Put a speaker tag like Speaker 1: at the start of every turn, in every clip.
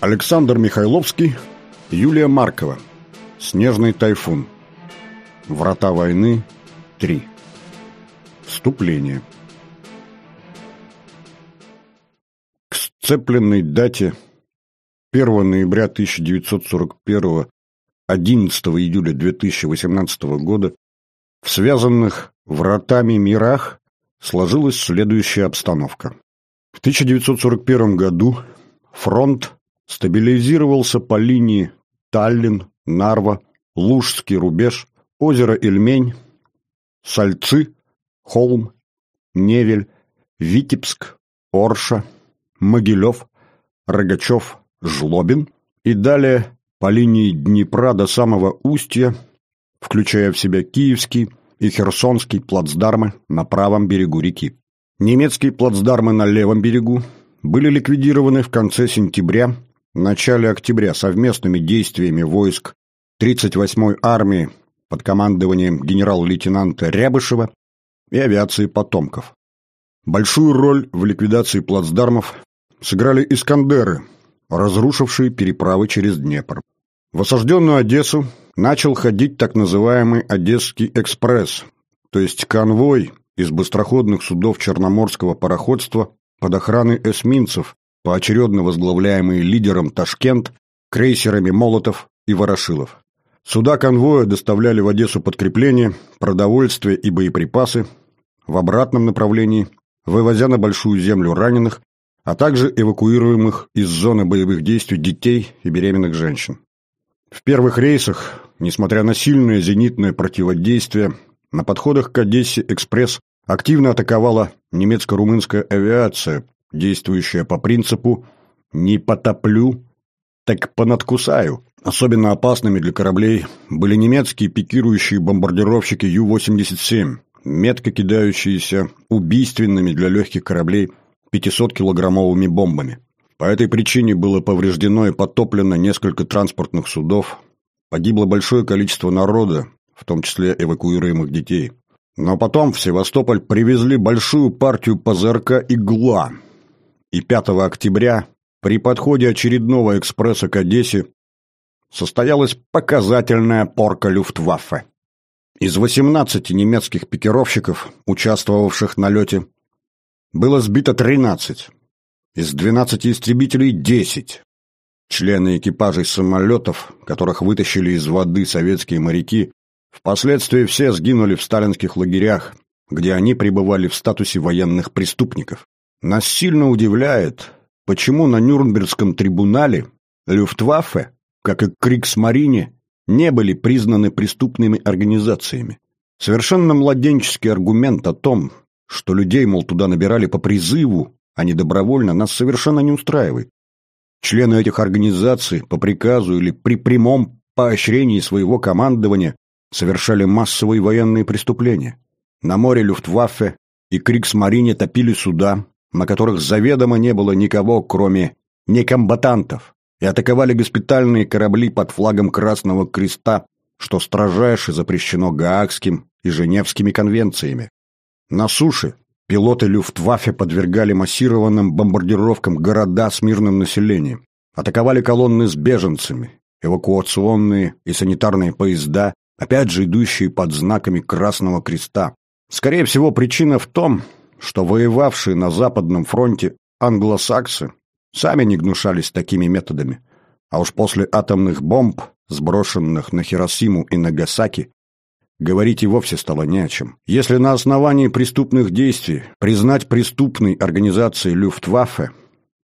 Speaker 1: Александр Михайловский, Юлия Маркова. Снежный тайфун. Врата войны 3. Вступление. К сцепленной дате 1 ноября 1941 11 июля 2018 года в связанных вратами мирах сложилась следующая обстановка. В 1941 году фронт стабилизировался по линии Таллин, Нарва, Лужский рубеж, озеро Ильмень, Сальцы, Холм, Невель, Витебск, Орша, Могилев, Рогачев, Жлобин и далее по линии Днепра до самого устья, включая в себя Киевский и Херсонский плацдармы на правом берегу реки. Немецкие плацдармы на левом берегу были ликвидированы в конце сентября начале октября совместными действиями войск 38-й армии под командованием генерал-лейтенанта Рябышева и авиации потомков. Большую роль в ликвидации плацдармов сыграли «Искандеры», разрушившие переправы через Днепр. В осажденную Одессу начал ходить так называемый «Одесский экспресс», то есть конвой из быстроходных судов Черноморского пароходства под охраной эсминцев, поочередно возглавляемые лидером Ташкент, крейсерами Молотов и Ворошилов. Суда конвоя доставляли в Одессу подкрепление, продовольствие и боеприпасы, в обратном направлении, вывозя на Большую землю раненых, а также эвакуируемых из зоны боевых действий детей и беременных женщин. В первых рейсах, несмотря на сильное зенитное противодействие, на подходах к Одессе «Экспресс» активно атаковала немецко-румынская авиация, действующая по принципу «не потоплю, так понадкусаю». Особенно опасными для кораблей были немецкие пикирующие бомбардировщики Ю-87, метко кидающиеся убийственными для легких кораблей 500-килограммовыми бомбами. По этой причине было повреждено и потоплено несколько транспортных судов, погибло большое количество народа, в том числе эвакуируемых детей. Но потом в Севастополь привезли большую партию ПЗРК «Игла», и 5 октября при подходе очередного экспресса к Одессе состоялась показательная порка Люфтваффе. Из 18 немецких пикировщиков, участвовавших на лете, было сбито 13, из 12 истребителей – 10. Члены экипажей самолетов, которых вытащили из воды советские моряки, впоследствии все сгинули в сталинских лагерях, где они пребывали в статусе военных преступников. Нас сильно удивляет, почему на Нюрнбергском трибунале Люфтваффе, как и Криксмарине, не были признаны преступными организациями. Совершенно младенческий аргумент о том, что людей, мол, туда набирали по призыву, а не добровольно, нас совершенно не устраивает. Члены этих организаций по приказу или при прямом поощрении своего командования совершали массовые военные преступления. На море Люфтваффе и Криксмарине топили суда, на которых заведомо не было никого, кроме некомбатантов, и атаковали госпитальные корабли под флагом Красного Креста, что строжайше запрещено Гаагским и Женевскими конвенциями. На суше пилоты Люфтваффе подвергали массированным бомбардировкам города с мирным населением, атаковали колонны с беженцами, эвакуационные и санитарные поезда, опять же идущие под знаками Красного Креста. Скорее всего, причина в том, что воевавшие на Западном фронте англосаксы сами не гнушались такими методами, а уж после атомных бомб, сброшенных на Хиросиму и Нагасаки, говорить и вовсе стало не о чем. Если на основании преступных действий признать преступной организацией Люфтваффе,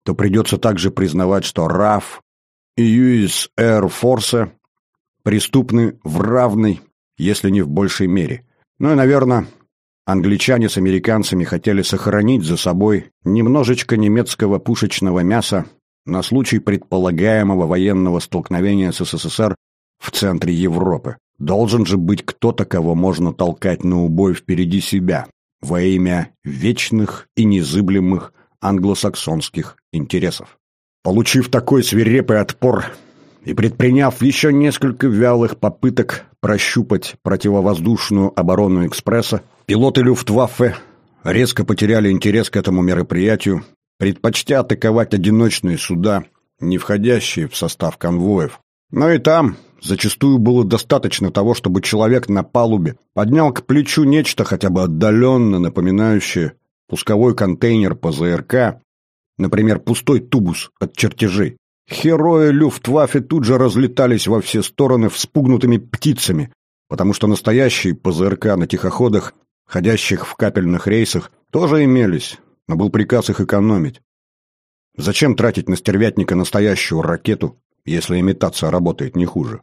Speaker 1: то придется также признавать, что РАФ и US Air Force преступны в равной, если не в большей мере. Ну и, наверное, Англичане с американцами хотели сохранить за собой немножечко немецкого пушечного мяса на случай предполагаемого военного столкновения с СССР в центре Европы. Должен же быть кто-то, кого можно толкать на убой впереди себя во имя вечных и незыблемых англосаксонских интересов. Получив такой свирепый отпор и предприняв еще несколько вялых попыток прощупать противовоздушную оборону экспресса, пилоты Люфтваффе резко потеряли интерес к этому мероприятию, предпочтя атаковать одиночные суда не входящие в состав конвоев. Но и там зачастую было достаточно того, чтобы человек на палубе поднял к плечу нечто хотя бы отдаленно напоминающее пусковой контейнер ПЗРК, например, пустой тубус от чертежей. Херои Люфтваффе тут же разлетались во все стороны вспугнутыми птицами, потому что настоящие ПЗРК на тихоходах, ходящих в капельных рейсах, тоже имелись, но был приказ их экономить. Зачем тратить на стервятника настоящую ракету, если имитация работает не хуже?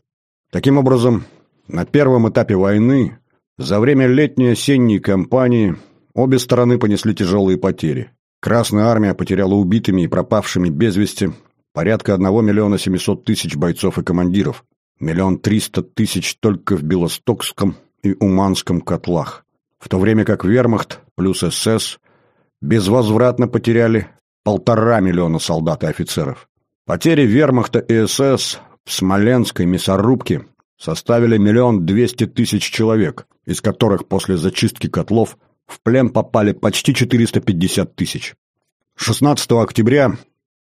Speaker 1: Таким образом, на первом этапе войны, за время летней осенней кампании, обе стороны понесли тяжелые потери. Красная армия потеряла убитыми и пропавшими без вести порядка 1 миллиона 700 тысяч бойцов и командиров, миллион триста тысяч только в Белостокском и Уманском котлах, в то время как Вермахт плюс СС безвозвратно потеряли полтора миллиона солдат и офицеров. Потери вермахта и СС в Смоленской мясорубке составили миллион двести тысяч человек, из которых после зачистки котлов в плен попали почти 450 тысяч. 16 октября,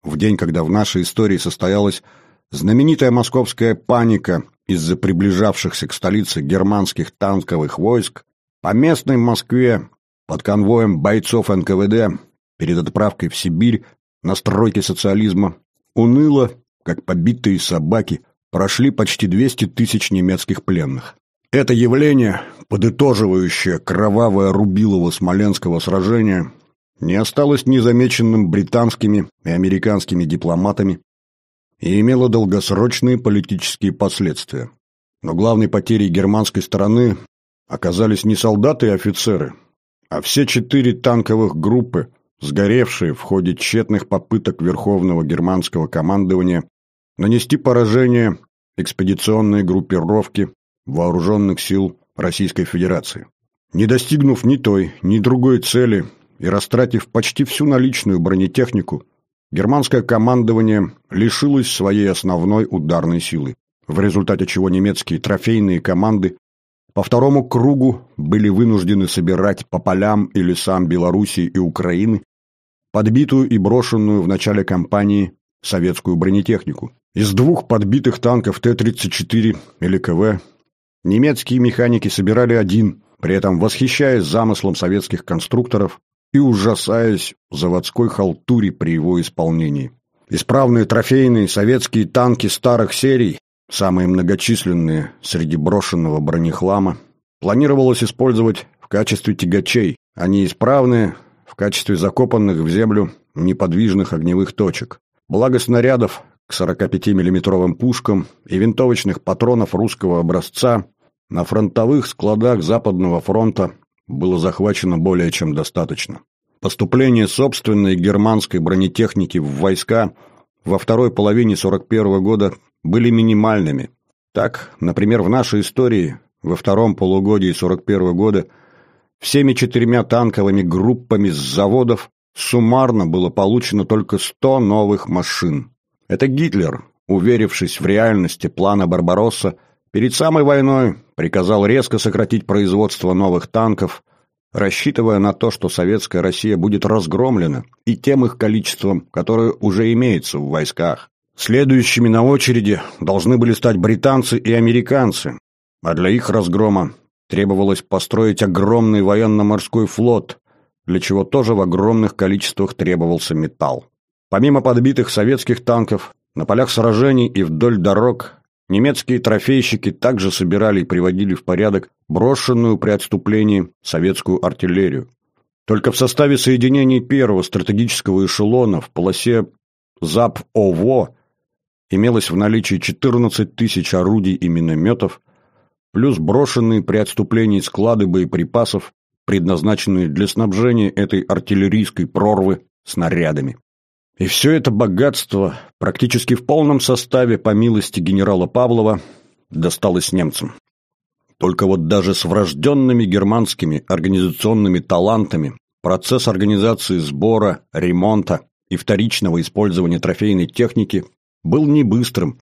Speaker 1: в день, когда в нашей истории состоялась знаменитая московская паника из-за приближавшихся к столице германских танковых войск, по местной Москве под конвоем бойцов НКВД перед отправкой в Сибирь на стройке социализма, уныло, как побитые собаки, прошли почти 200 тысяч немецких пленных. Это явление, подытоживающее кровавое Рубилово-Смоленского сражения, не осталось незамеченным британскими и американскими дипломатами и имело долгосрочные политические последствия. Но главной потерей германской стороны оказались не солдаты и офицеры, а все четыре танковых группы, сгоревшие в ходе тщетных попыток Верховного германского командования нанести поражение экспедиционной группировке вооруженных сил Российской Федерации. Не достигнув ни той, ни другой цели и растратив почти всю наличную бронетехнику, германское командование лишилось своей основной ударной силы, в результате чего немецкие трофейные команды по второму кругу были вынуждены собирать по полям и лесам Белоруссии и Украины подбитую и брошенную в начале кампании советскую бронетехнику. Из двух подбитых танков Т-34 или КВ немецкие механики собирали один, при этом восхищаясь замыслом советских конструкторов и ужасаясь заводской халтуре при его исполнении. Исправные трофейные советские танки старых серий, самые многочисленные среди брошенного бронехлама, планировалось использовать в качестве тягачей, а неисправные в качестве закопанных в землю неподвижных огневых точек. Благо снарядов к 45 миллиметровым пушкам и винтовочных патронов русского образца на фронтовых складах Западного фронта было захвачено более чем достаточно. Поступление собственной германской бронетехники в войска во второй половине 41 года были минимальными. Так, например, в нашей истории во втором полугодии 41 года – Всеми четырьмя танковыми группами с заводов суммарно было получено только 100 новых машин. Это Гитлер, уверившись в реальности плана Барбаросса, перед самой войной приказал резко сократить производство новых танков, рассчитывая на то, что советская Россия будет разгромлена и тем их количеством, которое уже имеется в войсках. Следующими на очереди должны были стать британцы и американцы, а для их разгрома Требовалось построить огромный военно-морской флот, для чего тоже в огромных количествах требовался металл. Помимо подбитых советских танков, на полях сражений и вдоль дорог немецкие трофейщики также собирали и приводили в порядок брошенную при отступлении советскую артиллерию. Только в составе соединений первого стратегического эшелона в полосе ЗАП-ОВО имелось в наличии 14 тысяч орудий и минометов, плюс брошенные при отступлении склады боеприпасов, предназначенные для снабжения этой артиллерийской прорвы снарядами. И все это богатство, практически в полном составе, по милости генерала Павлова, досталось немцам. Только вот даже с врожденными германскими организационными талантами процесс организации сбора, ремонта и вторичного использования трофейной техники был не быстрым,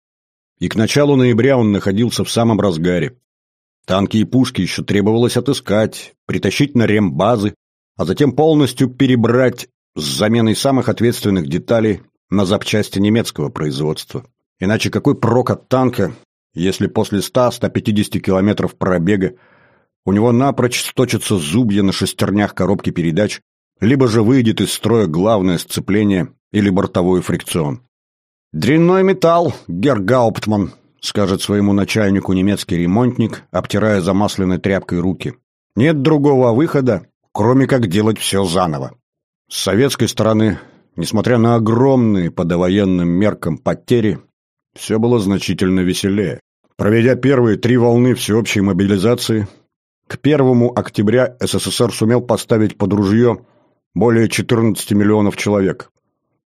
Speaker 1: и к началу ноября он находился в самом разгаре. Танки и пушки еще требовалось отыскать, притащить на рембазы, а затем полностью перебрать с заменой самых ответственных деталей на запчасти немецкого производства. Иначе какой прок от танка, если после 100-150 километров пробега у него напрочь сточатся зубья на шестернях коробки передач, либо же выйдет из строя главное сцепление или бортовой фрикцион. «Дрянной металл, Гергауптман», — скажет своему начальнику немецкий ремонтник, обтирая замасленной тряпкой руки. «Нет другого выхода, кроме как делать все заново». С советской стороны, несмотря на огромные по довоенным меркам потери, все было значительно веселее. Проведя первые три волны всеобщей мобилизации, к 1 октября СССР сумел поставить под ружье более 14 миллионов человек,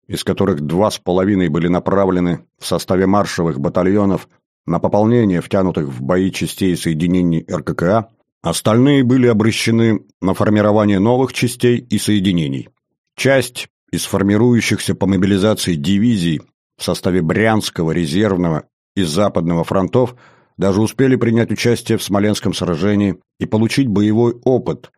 Speaker 1: из которых два с половиной были направлены в составе маршевых батальонов на пополнение втянутых в бои частей соединений РККА, остальные были обращены на формирование новых частей и соединений. Часть из формирующихся по мобилизации дивизий в составе Брянского, Резервного и Западного фронтов даже успели принять участие в Смоленском сражении и получить боевой опыт,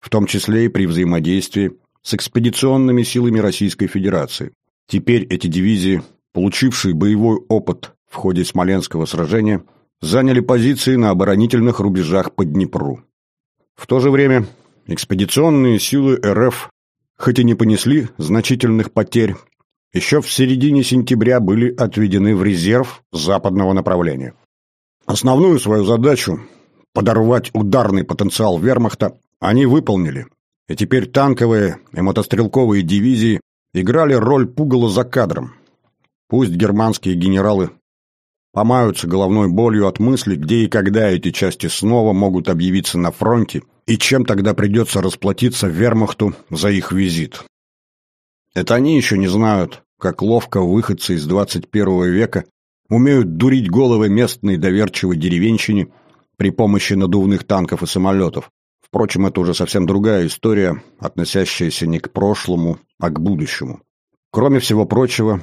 Speaker 1: в том числе и при взаимодействии с экспедиционными силами Российской Федерации. Теперь эти дивизии, получившие боевой опыт в ходе Смоленского сражения, заняли позиции на оборонительных рубежах по Днепру. В то же время экспедиционные силы РФ, хоть и не понесли значительных потерь, еще в середине сентября были отведены в резерв западного направления. Основную свою задачу – подорвать ударный потенциал вермахта – они выполнили, и теперь танковые и мотострелковые дивизии играли роль пугала за кадром. Пусть германские генералы помаются головной болью от мысли, где и когда эти части снова могут объявиться на фронте, и чем тогда придется расплатиться вермахту за их визит. Это они еще не знают, как ловко выходцы из 21 века умеют дурить головы местной доверчивой деревенщине при помощи надувных танков и самолетов, Впрочем, это уже совсем другая история, относящаяся не к прошлому, а к будущему. Кроме всего прочего,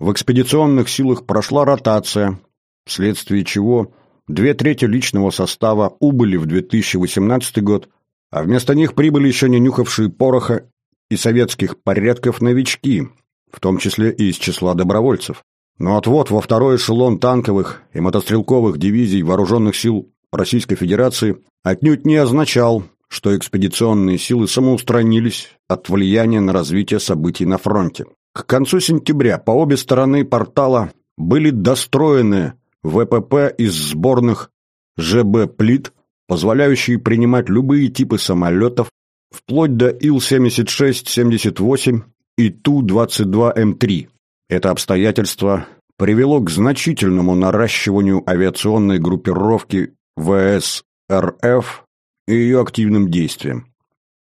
Speaker 1: в экспедиционных силах прошла ротация, вследствие чего две трети личного состава убыли в 2018 год, а вместо них прибыли еще не нюхавшие пороха и советских порядков новички, в том числе и из числа добровольцев. Но отвод во второй эшелон танковых и мотострелковых дивизий вооруженных сил Российской Федерации отнюдь не означал, что экспедиционные силы самоустранились от влияния на развитие событий на фронте. К концу сентября по обе стороны портала были достроены ВПП из сборных ЖБ «Плит», позволяющие принимать любые типы самолетов, вплоть до Ил-76-78 и Ту-22М3. Это обстоятельство привело к значительному наращиванию авиационной группировки ВС РФ и ее активным действием,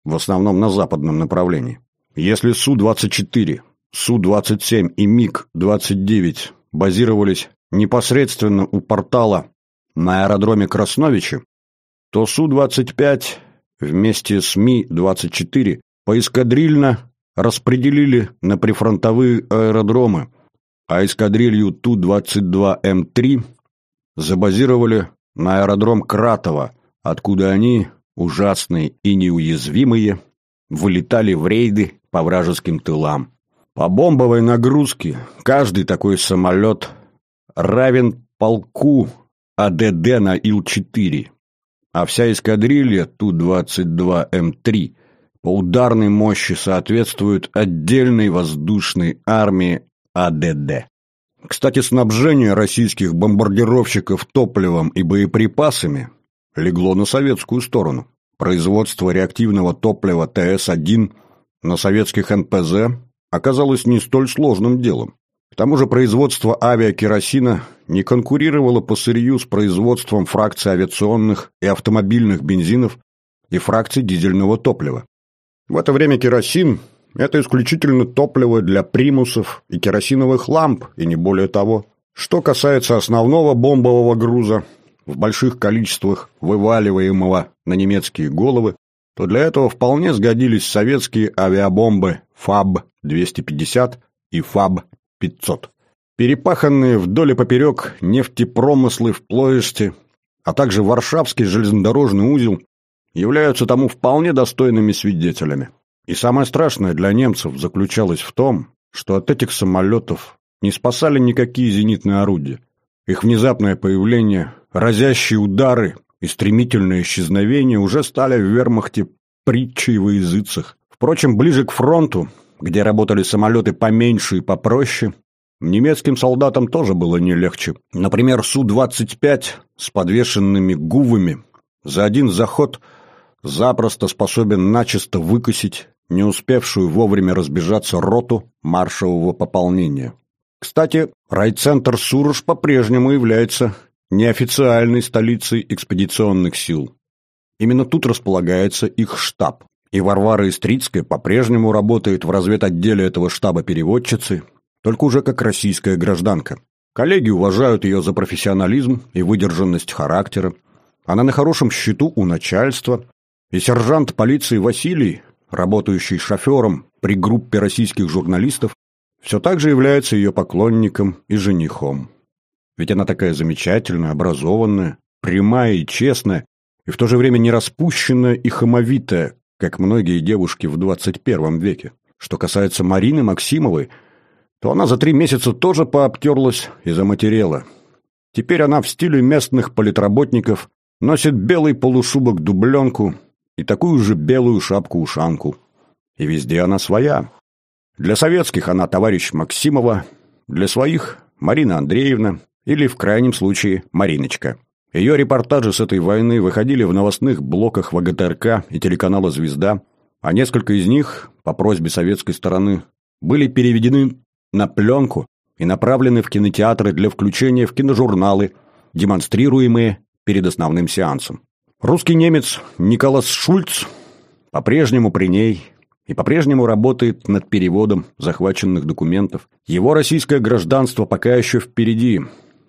Speaker 1: в основном на западном направлении. Если Су-24, Су-27 и МиГ-29 базировались непосредственно у портала на аэродроме Красновичи, то Су-25 вместе с Ми-24 поэскадрильно распределили на прифронтовые аэродромы, а эскадрилью Ту-22М3 забазировали на аэродром Кратово, откуда они, ужасные и неуязвимые, вылетали в рейды по вражеским тылам. По бомбовой нагрузке каждый такой самолет равен полку АДД на Ил-4, а вся эскадрилья Ту-22М3 по ударной мощи соответствует отдельной воздушной армии АДД. Кстати, снабжение российских бомбардировщиков топливом и боеприпасами легло на советскую сторону. Производство реактивного топлива ТС-1 на советских НПЗ оказалось не столь сложным делом. Тому же производство авиакеросина не конкурировало по сырью с производством фракций авиационных и автомобильных бензинов и фракций дизельного топлива. В это время керосин это исключительно топливо для примусов и керосиновых ламп, и не более того. Что касается основного бомбового груза, в больших количествах вываливаемого на немецкие головы, то для этого вполне сгодились советские авиабомбы ФАБ-250 и ФАБ-500. Перепаханные вдоль и поперек нефтепромыслы в Плоесте, а также Варшавский железнодорожный узел являются тому вполне достойными свидетелями. И самое страшное для немцев заключалось в том, что от этих самолетов не спасали никакие зенитные орудия. Их внезапное появление, разящие удары и стремительное исчезновение уже стали в вермахте притчей во языцах. Впрочем, ближе к фронту, где работали самолеты поменьше и попроще, немецким солдатам тоже было не легче. Например, Су-25 с подвешенными гувами за один заход запросто способен начисто выкосить не успевшую вовремя разбежаться роту маршевого пополнения. Кстати, райцентр Суруш по-прежнему является неофициальной столицей экспедиционных сил. Именно тут располагается их штаб. И Варвара Истрицкая по-прежнему работает в разведотделе этого штаба переводчицы, только уже как российская гражданка. Коллеги уважают ее за профессионализм и выдержанность характера. Она на хорошем счету у начальства, и сержант полиции Василий, работающий шофером при группе российских журналистов, все так же является ее поклонником и женихом. Ведь она такая замечательная, образованная, прямая и честная, и в то же время не распущенная и хамовитая, как многие девушки в 21 веке. Что касается Марины Максимовой, то она за три месяца тоже пообтерлась и заматерела. Теперь она в стиле местных политработников носит белый полушубок-дубленку и такую же белую шапку-ушанку. И везде она своя. Для советских она товарищ Максимова, для своих – Марина Андреевна или, в крайнем случае, Мариночка. Ее репортажи с этой войны выходили в новостных блоках ВГТРК и телеканала «Звезда», а несколько из них, по просьбе советской стороны, были переведены на пленку и направлены в кинотеатры для включения в киножурналы, демонстрируемые перед основным сеансом. Русский немец Николас Шульц по-прежнему при ней и по-прежнему работает над переводом захваченных документов. Его российское гражданство пока еще впереди,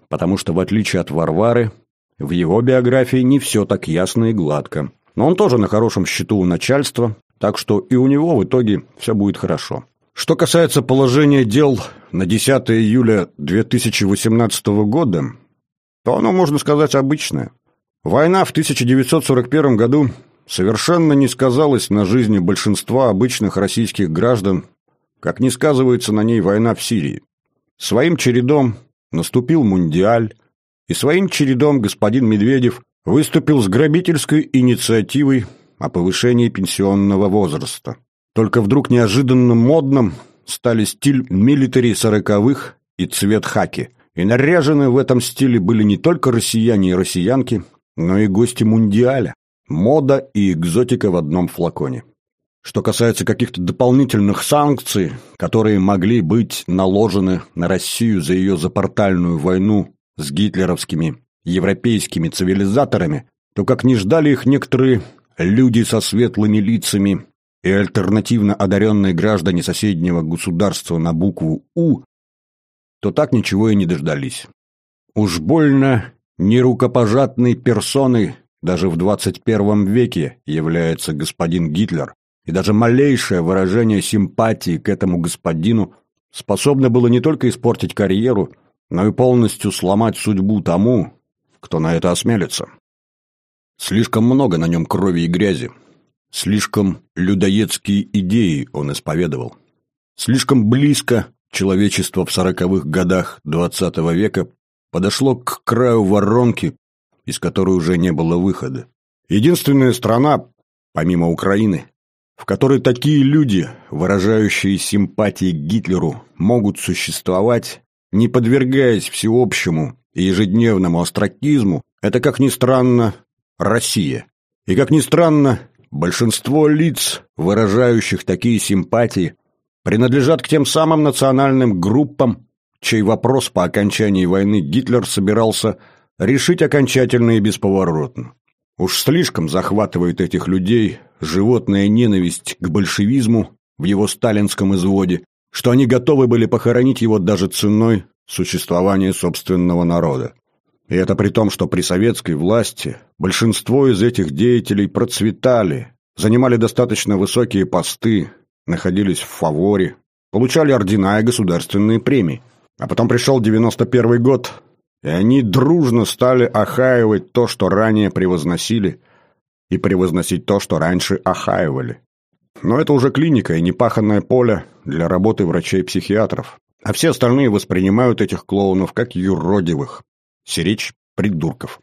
Speaker 1: потому что, в отличие от Варвары, в его биографии не все так ясно и гладко. Но он тоже на хорошем счету у начальства, так что и у него в итоге все будет хорошо. Что касается положения дел на 10 июля 2018 года, то оно, можно сказать, обычное. Война в 1941 году совершенно не сказалась на жизни большинства обычных российских граждан, как не сказывается на ней война в Сирии. Своим чередом наступил Мундиаль, и своим чередом господин Медведев выступил с грабительской инициативой о повышении пенсионного возраста. Только вдруг неожиданно модным стали стиль милитари сороковых и цвет хаки. И наряжены в этом стиле были не только россияне и россиянки, но и гости Мундиаля. Мода и экзотика в одном флаконе. Что касается каких-то дополнительных санкций, которые могли быть наложены на Россию за ее запортальную войну с гитлеровскими европейскими цивилизаторами, то как не ждали их некоторые люди со светлыми лицами и альтернативно одаренные граждане соседнего государства на букву «У», то так ничего и не дождались. Уж больно Нерукопожатной персоной даже в 21 веке является господин Гитлер, и даже малейшее выражение симпатии к этому господину способно было не только испортить карьеру, но и полностью сломать судьбу тому, кто на это осмелится. Слишком много на нем крови и грязи, слишком людоедские идеи он исповедовал, слишком близко человечество в сороковых годах XX века подошло к краю воронки, из которой уже не было выхода. Единственная страна, помимо Украины, в которой такие люди, выражающие симпатии к Гитлеру, могут существовать, не подвергаясь всеобщему и ежедневному остракизму, это, как ни странно, Россия. И, как ни странно, большинство лиц, выражающих такие симпатии, принадлежат к тем самым национальным группам, чей вопрос по окончании войны Гитлер собирался решить окончательно и бесповоротно. Уж слишком захватывает этих людей животная ненависть к большевизму в его сталинском изводе, что они готовы были похоронить его даже ценой существования собственного народа. И это при том, что при советской власти большинство из этих деятелей процветали, занимали достаточно высокие посты, находились в фаворе, получали ордена и государственные премии. А потом пришел 91 год, и они дружно стали охаивать то, что ранее превозносили, и превозносить то, что раньше охаивали. Но это уже клиника и непаханное поле для работы врачей-психиатров. А все остальные воспринимают этих клоунов как юродивых. Сиречь придурков.